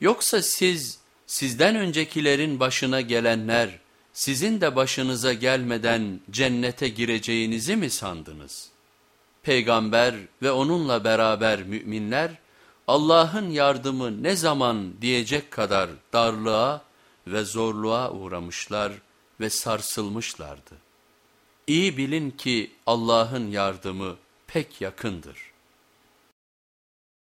Yoksa siz sizden öncekilerin başına gelenler sizin de başınıza gelmeden cennete gireceğinizi mi sandınız? Peygamber ve onunla beraber müminler Allah'ın yardımı ne zaman diyecek kadar darlığa ve zorluğa uğramışlar ve sarsılmışlardı. İyi bilin ki Allah'ın yardımı pek yakındır.